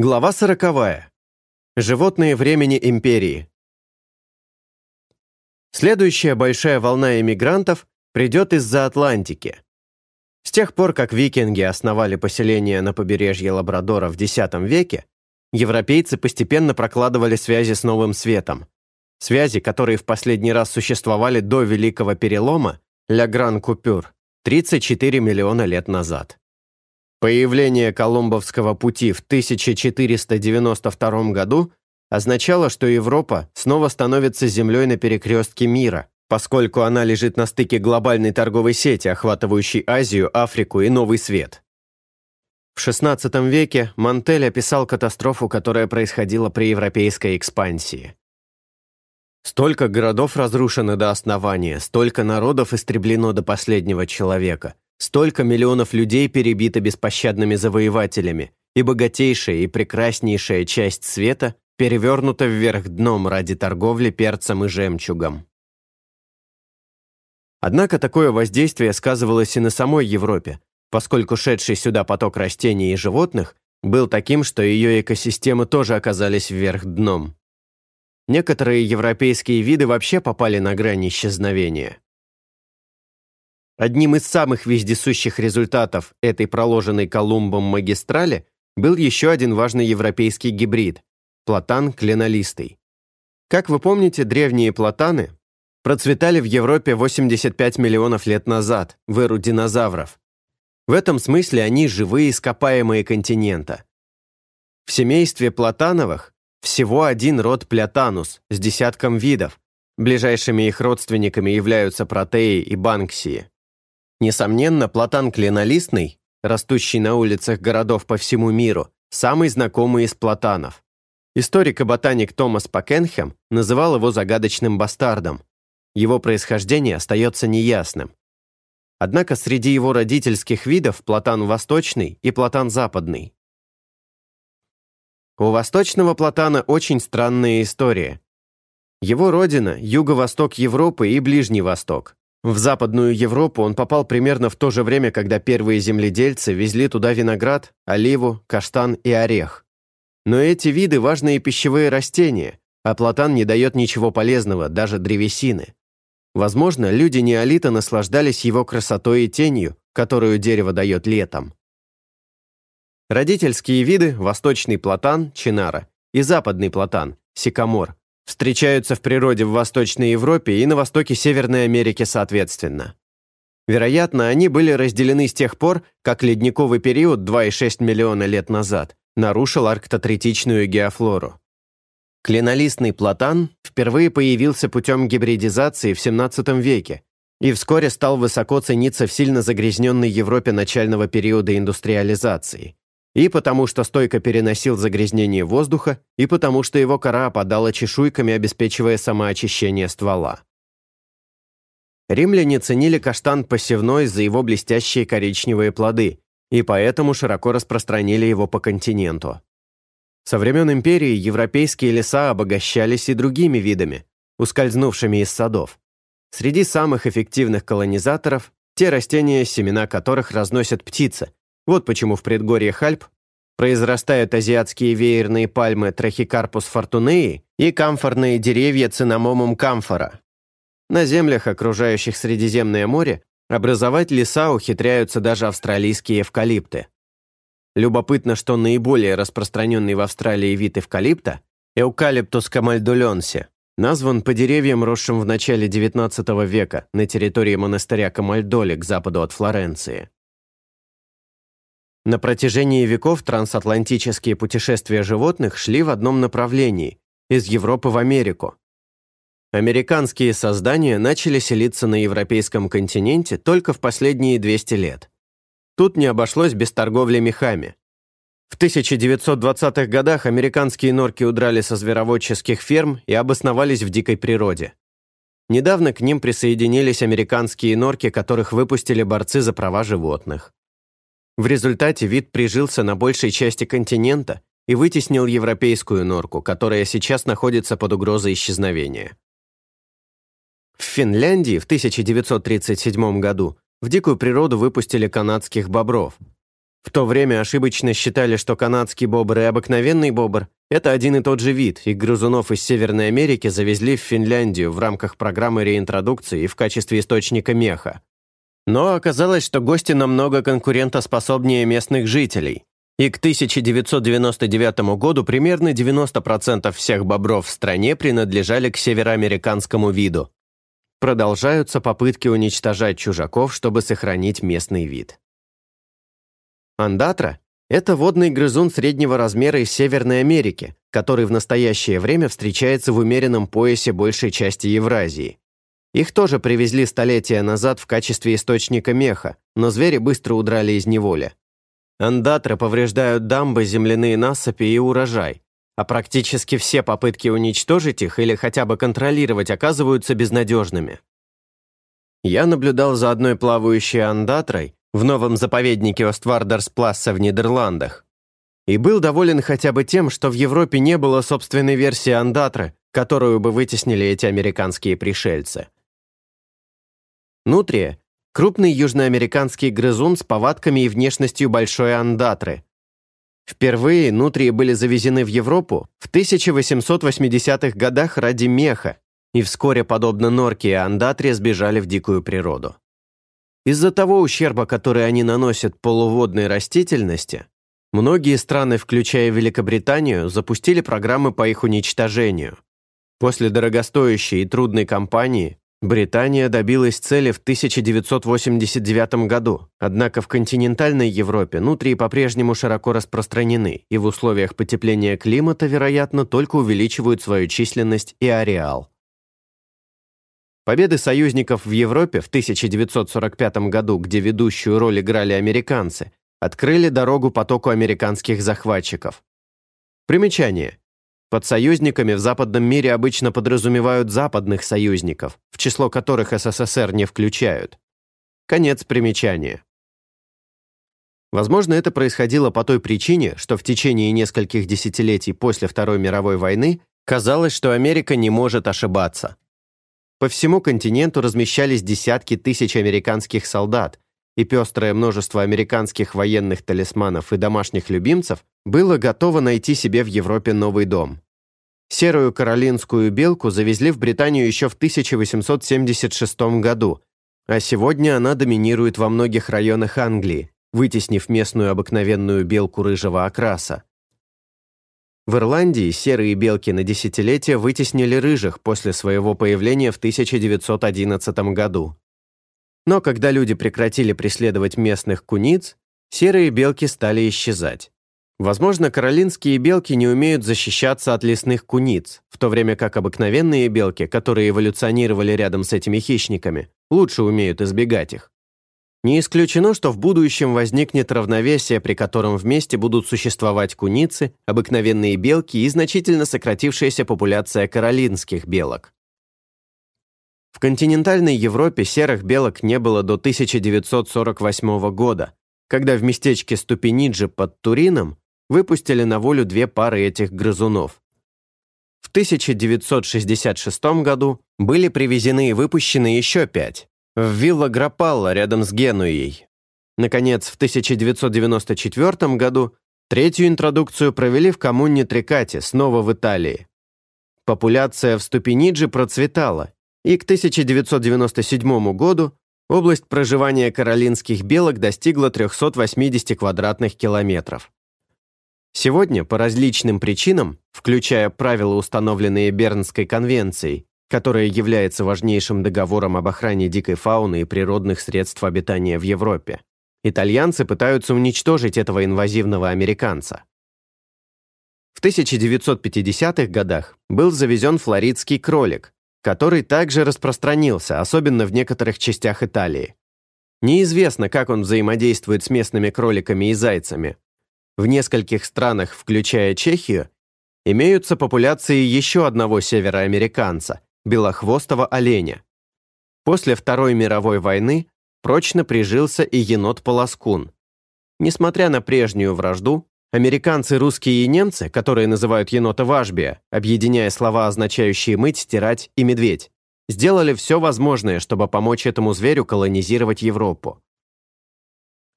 Глава сороковая. Животные времени империи. Следующая большая волна эмигрантов придет из-за Атлантики. С тех пор, как викинги основали поселение на побережье Лабрадора в X веке, европейцы постепенно прокладывали связи с Новым Светом. Связи, которые в последний раз существовали до Великого Перелома, Ля Гран Купюр, 34 миллиона лет назад. Появление Колумбовского пути в 1492 году означало, что Европа снова становится землей на перекрестке мира, поскольку она лежит на стыке глобальной торговой сети, охватывающей Азию, Африку и Новый Свет. В XVI веке Мантель описал катастрофу, которая происходила при европейской экспансии. Столько городов разрушено до основания, столько народов истреблено до последнего человека – Столько миллионов людей перебито беспощадными завоевателями, и богатейшая и прекраснейшая часть света перевернута вверх дном ради торговли перцем и жемчугом. Однако такое воздействие сказывалось и на самой Европе, поскольку шедший сюда поток растений и животных был таким, что ее экосистемы тоже оказались вверх дном. Некоторые европейские виды вообще попали на грань исчезновения. Одним из самых вездесущих результатов этой проложенной Колумбом магистрали был еще один важный европейский гибрид – платан кленолистый. Как вы помните, древние платаны процветали в Европе 85 миллионов лет назад, в эру динозавров. В этом смысле они живые ископаемые континента. В семействе платановых всего один род плятанус с десятком видов. Ближайшими их родственниками являются протеи и банксии. Несомненно, платан кленолистный, растущий на улицах городов по всему миру, самый знакомый из платанов. Историк и ботаник Томас Пакенхем называл его загадочным бастардом. Его происхождение остается неясным. Однако среди его родительских видов платан восточный и платан западный. У восточного платана очень странная история. Его родина – юго-восток Европы и Ближний Восток. В Западную Европу он попал примерно в то же время, когда первые земледельцы везли туда виноград, оливу, каштан и орех. Но эти виды – важные пищевые растения, а платан не дает ничего полезного, даже древесины. Возможно, люди неолита наслаждались его красотой и тенью, которую дерево дает летом. Родительские виды – восточный платан, чинара, и западный платан, сикамор, встречаются в природе в Восточной Европе и на востоке Северной Америки соответственно. Вероятно, они были разделены с тех пор, как ледниковый период 2,6 миллиона лет назад нарушил арктотретичную геофлору. Клинолистный платан впервые появился путем гибридизации в 17 веке и вскоре стал высоко цениться в сильно загрязненной Европе начального периода индустриализации и потому что стойко переносил загрязнение воздуха, и потому что его кора опадала чешуйками, обеспечивая самоочищение ствола. Римляне ценили каштан посевной за его блестящие коричневые плоды, и поэтому широко распространили его по континенту. Со времен империи европейские леса обогащались и другими видами, ускользнувшими из садов. Среди самых эффективных колонизаторов – те растения, семена которых разносят птицы, вот почему в предгорье Альп произрастают азиатские веерные пальмы Трахикарпус фортунеи и камфорные деревья цинамомум камфора. На землях, окружающих Средиземное море, образовать леса ухитряются даже австралийские эвкалипты. Любопытно, что наиболее распространенный в Австралии вид эвкалипта – эукалиптус камальдуленси, назван по деревьям, росшим в начале XIX века на территории монастыря Камальдоли к западу от Флоренции. На протяжении веков трансатлантические путешествия животных шли в одном направлении – из Европы в Америку. Американские создания начали селиться на европейском континенте только в последние 200 лет. Тут не обошлось без торговли мехами. В 1920-х годах американские норки удрали со звероводческих ферм и обосновались в дикой природе. Недавно к ним присоединились американские норки, которых выпустили борцы за права животных. В результате вид прижился на большей части континента и вытеснил европейскую норку, которая сейчас находится под угрозой исчезновения. В Финляндии в 1937 году в дикую природу выпустили канадских бобров. В то время ошибочно считали, что канадский бобр и обыкновенный бобр – это один и тот же вид, и грызунов из Северной Америки завезли в Финляндию в рамках программы реинтродукции в качестве источника меха. Но оказалось, что гости намного конкурентоспособнее местных жителей. И к 1999 году примерно 90% всех бобров в стране принадлежали к североамериканскому виду. Продолжаются попытки уничтожать чужаков, чтобы сохранить местный вид. Андатра – это водный грызун среднего размера из Северной Америки, который в настоящее время встречается в умеренном поясе большей части Евразии. Их тоже привезли столетия назад в качестве источника меха, но звери быстро удрали из неволи. Андатры повреждают дамбы, земляные насыпи и урожай, а практически все попытки уничтожить их или хотя бы контролировать оказываются безнадежными. Я наблюдал за одной плавающей андатрой в новом заповеднике Оствардерспласса в Нидерландах и был доволен хотя бы тем, что в Европе не было собственной версии андатры, которую бы вытеснили эти американские пришельцы. Нутрия – крупный южноамериканский грызун с повадками и внешностью большой андатры. Впервые нутрии были завезены в Европу в 1880-х годах ради меха, и вскоре, подобно норке и андатре, сбежали в дикую природу. Из-за того ущерба, который они наносят полуводной растительности, многие страны, включая Великобританию, запустили программы по их уничтожению. После дорогостоящей и трудной кампании Британия добилась цели в 1989 году, однако в континентальной Европе нутрии по-прежнему широко распространены и в условиях потепления климата, вероятно, только увеличивают свою численность и ареал. Победы союзников в Европе в 1945 году, где ведущую роль играли американцы, открыли дорогу потоку американских захватчиков. Примечание. Под союзниками в западном мире обычно подразумевают западных союзников, в число которых СССР не включают. Конец примечания. Возможно, это происходило по той причине, что в течение нескольких десятилетий после Второй мировой войны казалось, что Америка не может ошибаться. По всему континенту размещались десятки тысяч американских солдат, и пестрое множество американских военных талисманов и домашних любимцев было готово найти себе в Европе новый дом. Серую каролинскую белку завезли в Британию еще в 1876 году, а сегодня она доминирует во многих районах Англии, вытеснив местную обыкновенную белку рыжего окраса. В Ирландии серые белки на десятилетия вытеснили рыжих после своего появления в 1911 году. Но когда люди прекратили преследовать местных куниц, серые белки стали исчезать. Возможно, каролинские белки не умеют защищаться от лесных куниц, в то время как обыкновенные белки, которые эволюционировали рядом с этими хищниками, лучше умеют избегать их. Не исключено, что в будущем возникнет равновесие, при котором вместе будут существовать куницы, обыкновенные белки и значительно сократившаяся популяция каролинских белок. В континентальной Европе серых белок не было до 1948 года, когда в местечке Ступениджи под Турином выпустили на волю две пары этих грызунов. В 1966 году были привезены и выпущены еще пять, в Вилла Грапалла рядом с Генуей. Наконец, в 1994 году третью интродукцию провели в коммуне Трикати, снова в Италии. Популяция в Ступенидже процветала, и к 1997 году область проживания каролинских белок достигла 380 квадратных километров. Сегодня по различным причинам, включая правила, установленные Бернской конвенцией, которая является важнейшим договором об охране дикой фауны и природных средств обитания в Европе, итальянцы пытаются уничтожить этого инвазивного американца. В 1950-х годах был завезен флоридский кролик, который также распространился, особенно в некоторых частях Италии. Неизвестно, как он взаимодействует с местными кроликами и зайцами. В нескольких странах, включая Чехию, имеются популяции еще одного североамериканца – белохвостого оленя. После Второй мировой войны прочно прижился и енот-полоскун. Несмотря на прежнюю вражду, Американцы, русские и немцы, которые называют енота Вашбия, объединяя слова, означающие «мыть», «стирать» и «медведь», сделали все возможное, чтобы помочь этому зверю колонизировать Европу.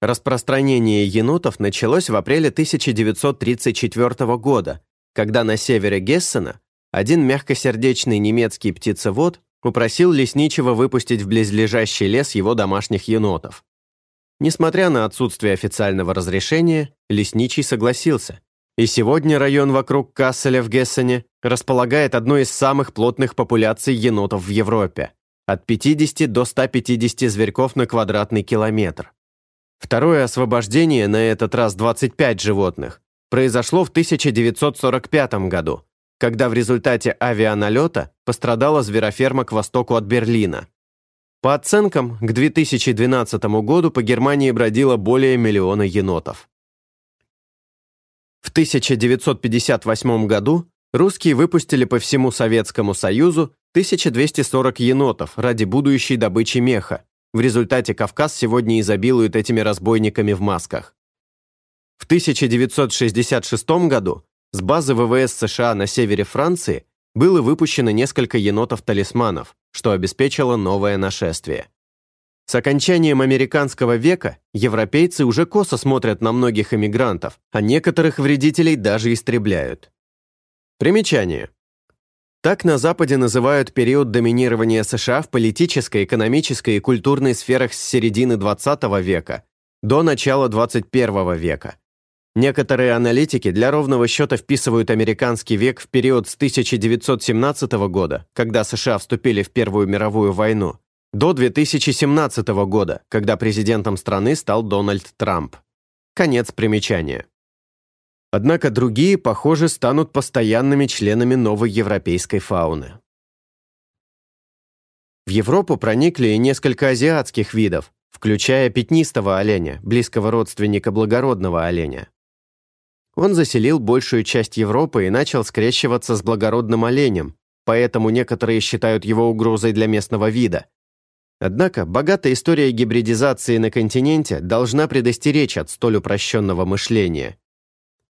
Распространение енотов началось в апреле 1934 года, когда на севере Гессена один мягкосердечный немецкий птицевод попросил лесничего выпустить в близлежащий лес его домашних енотов. Несмотря на отсутствие официального разрешения, лесничий согласился. И сегодня район вокруг Касселя в Гессене располагает одной из самых плотных популяций енотов в Европе – от 50 до 150 зверьков на квадратный километр. Второе освобождение, на этот раз 25 животных, произошло в 1945 году, когда в результате авианалета пострадала звероферма к востоку от Берлина. По оценкам, к 2012 году по Германии бродило более миллиона енотов. В 1958 году русские выпустили по всему Советскому Союзу 1240 енотов ради будущей добычи меха, в результате Кавказ сегодня изобилует этими разбойниками в масках. В 1966 году с базы ВВС США на севере Франции было выпущено несколько енотов-талисманов, что обеспечило новое нашествие. С окончанием американского века европейцы уже косо смотрят на многих иммигрантов, а некоторых вредителей даже истребляют. Примечание. Так на Западе называют период доминирования США в политической, экономической и культурной сферах с середины XX века до начала XXI века. Некоторые аналитики для ровного счета вписывают американский век в период с 1917 года, когда США вступили в Первую мировую войну, до 2017 года, когда президентом страны стал Дональд Трамп. Конец примечания. Однако другие, похоже, станут постоянными членами новой европейской фауны. В Европу проникли и несколько азиатских видов, включая пятнистого оленя, близкого родственника благородного оленя. Он заселил большую часть Европы и начал скрещиваться с благородным оленем, поэтому некоторые считают его угрозой для местного вида. Однако богатая история гибридизации на континенте должна предостеречь от столь упрощенного мышления.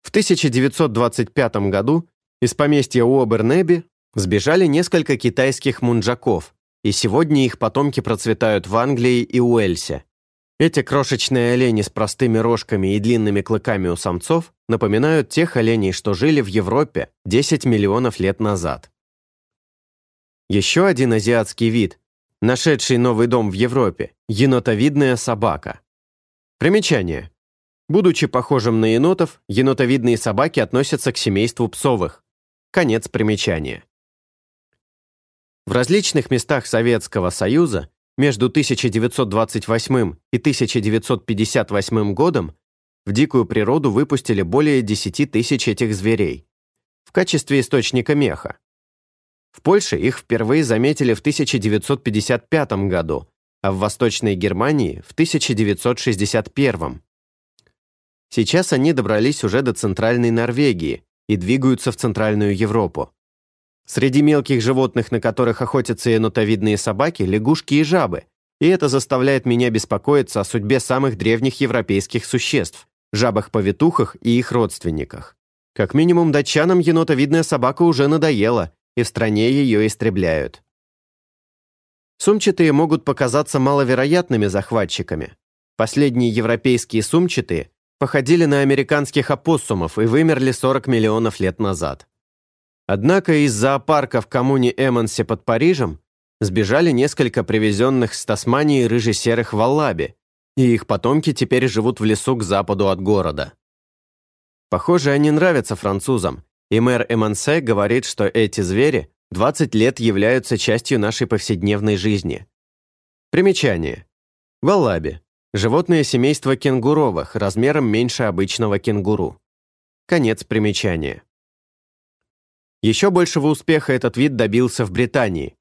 В 1925 году из поместья Уобернеби сбежали несколько китайских мунджаков, и сегодня их потомки процветают в Англии и Уэльсе. Эти крошечные олени с простыми рожками и длинными клыками у самцов напоминают тех оленей, что жили в Европе 10 миллионов лет назад. Еще один азиатский вид, нашедший новый дом в Европе, енотовидная собака. Примечание. Будучи похожим на енотов, енотовидные собаки относятся к семейству псовых. Конец примечания. В различных местах Советского Союза между 1928 и 1958 годом в дикую природу выпустили более 10 тысяч этих зверей в качестве источника меха. В Польше их впервые заметили в 1955 году, а в Восточной Германии в 1961. Сейчас они добрались уже до Центральной Норвегии и двигаются в Центральную Европу. Среди мелких животных, на которых охотятся енотовидные собаки, лягушки и жабы, и это заставляет меня беспокоиться о судьбе самых древних европейских существ – жабах-повитухах и их родственниках. Как минимум датчанам енотовидная собака уже надоела, и в стране ее истребляют. Сумчатые могут показаться маловероятными захватчиками. Последние европейские сумчатые походили на американских опоссумов и вымерли 40 миллионов лет назад. Однако из зоопарка в коммуне Эмонсе под Парижем сбежали несколько привезенных с Тасмании рыжесерых валлаби, и их потомки теперь живут в лесу к западу от города. Похоже, они нравятся французам, и мэр Эмонсе говорит, что эти звери 20 лет являются частью нашей повседневной жизни. Примечание. Валлаби Животное семейство кенгуровых, размером меньше обычного кенгуру. Конец примечания. Еще большего успеха этот вид добился в Британии.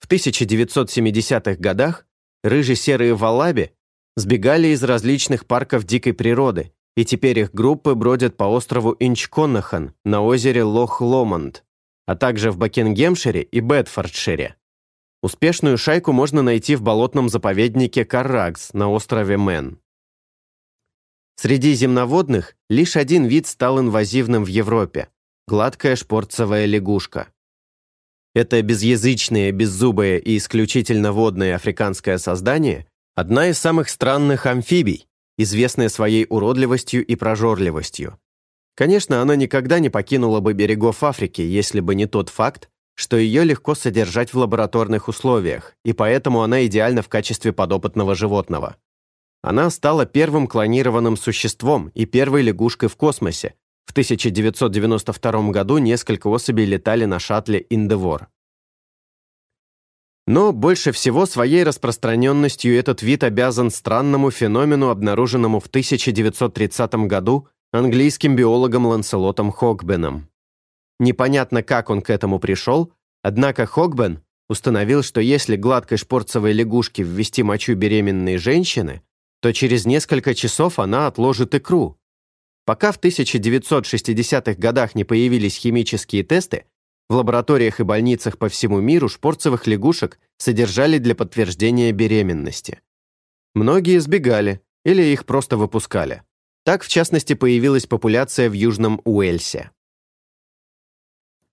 В 1970-х годах рыжие-серые валаби сбегали из различных парков дикой природы, и теперь их группы бродят по острову Инчконахан на озере Лох-Ломонд, а также в Бакингемшире и Бетфордшире. Успешную шайку можно найти в болотном заповеднике Карракс на острове Мэн. Среди земноводных лишь один вид стал инвазивным в Европе – гладкая шпорцевая лягушка. Это безязычное, беззубое и исключительно водное африканское создание – одна из самых странных амфибий, известная своей уродливостью и прожорливостью. Конечно, она никогда не покинула бы берегов Африки, если бы не тот факт, что ее легко содержать в лабораторных условиях, и поэтому она идеальна в качестве подопытного животного. Она стала первым клонированным существом и первой лягушкой в космосе. В 1992 году несколько особей летали на шаттле «Индевор». Но больше всего своей распространенностью этот вид обязан странному феномену, обнаруженному в 1930 году английским биологом Ланселотом Хогбеном. Непонятно, как он к этому пришел, однако Хогбен установил, что если гладкой шпорцевой лягушке ввести мочу беременной женщины, то через несколько часов она отложит икру. Пока в 1960-х годах не появились химические тесты, в лабораториях и больницах по всему миру шпорцевых лягушек содержали для подтверждения беременности. Многие избегали или их просто выпускали. Так, в частности, появилась популяция в Южном Уэльсе.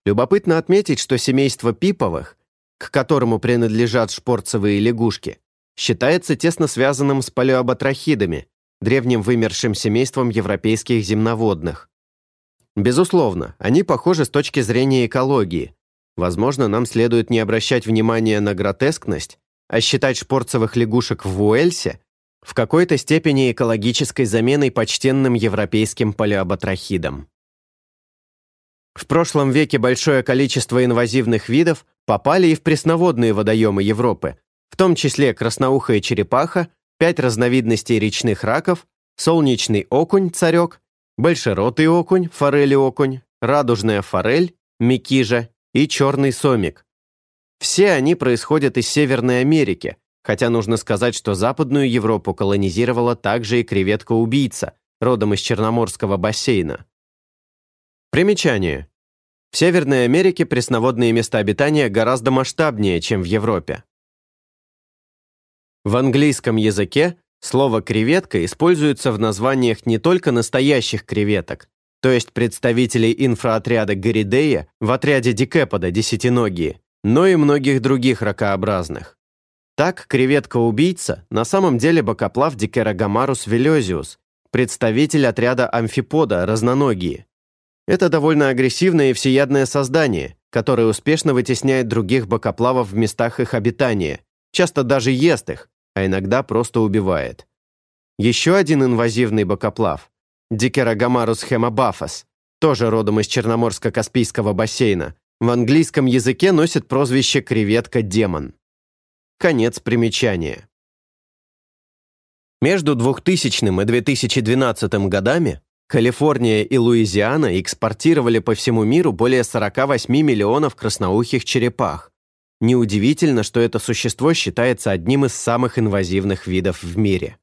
Любопытно отметить, что семейство пиповых, к которому принадлежат шпорцевые лягушки, считается тесно связанным с палеоботрахидами, древним вымершим семейством европейских земноводных. Безусловно, они похожи с точки зрения экологии. Возможно, нам следует не обращать внимания на гротескность, а считать шпорцевых лягушек в Уэльсе в какой-то степени экологической заменой почтенным европейским палеоботрахидам. В прошлом веке большое количество инвазивных видов попали и в пресноводные водоемы Европы, в том числе красноухая черепаха, пять разновидностей речных раков, солнечный окунь, царек, большеротый окунь, форели-окунь, радужная форель, микижа и черный сомик. Все они происходят из Северной Америки, хотя нужно сказать, что Западную Европу колонизировала также и креветка-убийца, родом из Черноморского бассейна. Примечание. В Северной Америке пресноводные места обитания гораздо масштабнее, чем в Европе. В английском языке Слово «креветка» используется в названиях не только настоящих креветок, то есть представителей инфроотряда Горидея в отряде дикепода десятиногие, но и многих других ракообразных. Так, креветка-убийца на самом деле бокоплав Дикерогамарус велезиус, представитель отряда амфипода разноногие. Это довольно агрессивное и всеядное создание, которое успешно вытесняет других бокоплавов в местах их обитания, часто даже ест их, а иногда просто убивает. Еще один инвазивный бокоплав – Дикерогамарус хемобафос, тоже родом из Черноморско-Каспийского бассейна, в английском языке носит прозвище «креветка-демон». Конец примечания. Между 2000 и 2012 годами Калифорния и Луизиана экспортировали по всему миру более 48 миллионов красноухих черепах, Неудивительно, что это существо считается одним из самых инвазивных видов в мире.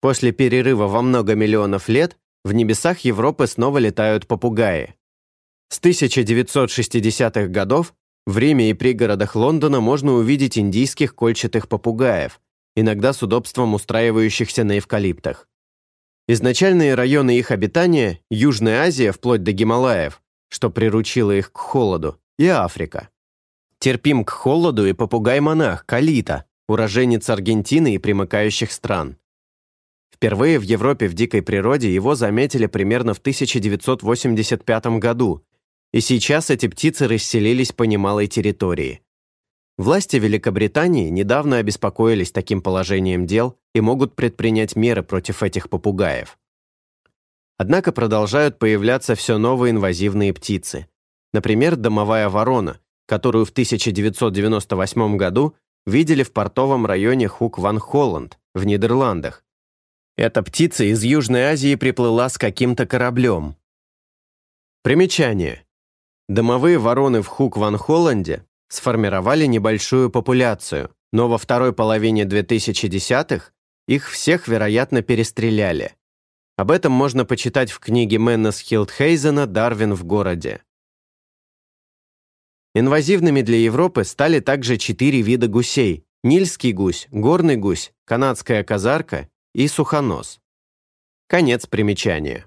После перерыва во много миллионов лет в небесах Европы снова летают попугаи. С 1960-х годов в Риме и пригородах Лондона можно увидеть индийских кольчатых попугаев, иногда с удобством устраивающихся на эвкалиптах. Изначальные районы их обитания – Южная Азия вплоть до Гималаев, что приручило их к холоду, и Африка. Терпим к холоду и попугай-монах Калита, уроженец Аргентины и примыкающих стран. Впервые в Европе в дикой природе его заметили примерно в 1985 году, и сейчас эти птицы расселились по немалой территории. Власти Великобритании недавно обеспокоились таким положением дел и могут предпринять меры против этих попугаев. Однако продолжают появляться все новые инвазивные птицы. Например, домовая ворона, которую в 1998 году видели в портовом районе Хук-Ван-Холланд в Нидерландах. Эта птица из Южной Азии приплыла с каким-то кораблем. Примечание. Домовые вороны в Хук-Ван-Холланде сформировали небольшую популяцию, но во второй половине 2010-х их всех, вероятно, перестреляли. Об этом можно почитать в книге Меннес Хилдхейзена «Дарвин в городе». Инвазивными для Европы стали также четыре вида гусей – нильский гусь, горный гусь, канадская казарка и сухонос. Конец примечания.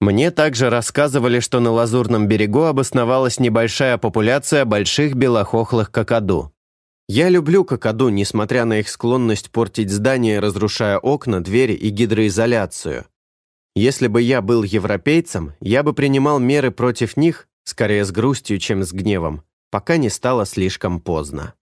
Мне также рассказывали, что на Лазурном берегу обосновалась небольшая популяция больших белохохлых кокоду. Я люблю кокоду, несмотря на их склонность портить здания, разрушая окна, двери и гидроизоляцию. Если бы я был европейцем, я бы принимал меры против них скорее с грустью, чем с гневом, пока не стало слишком поздно.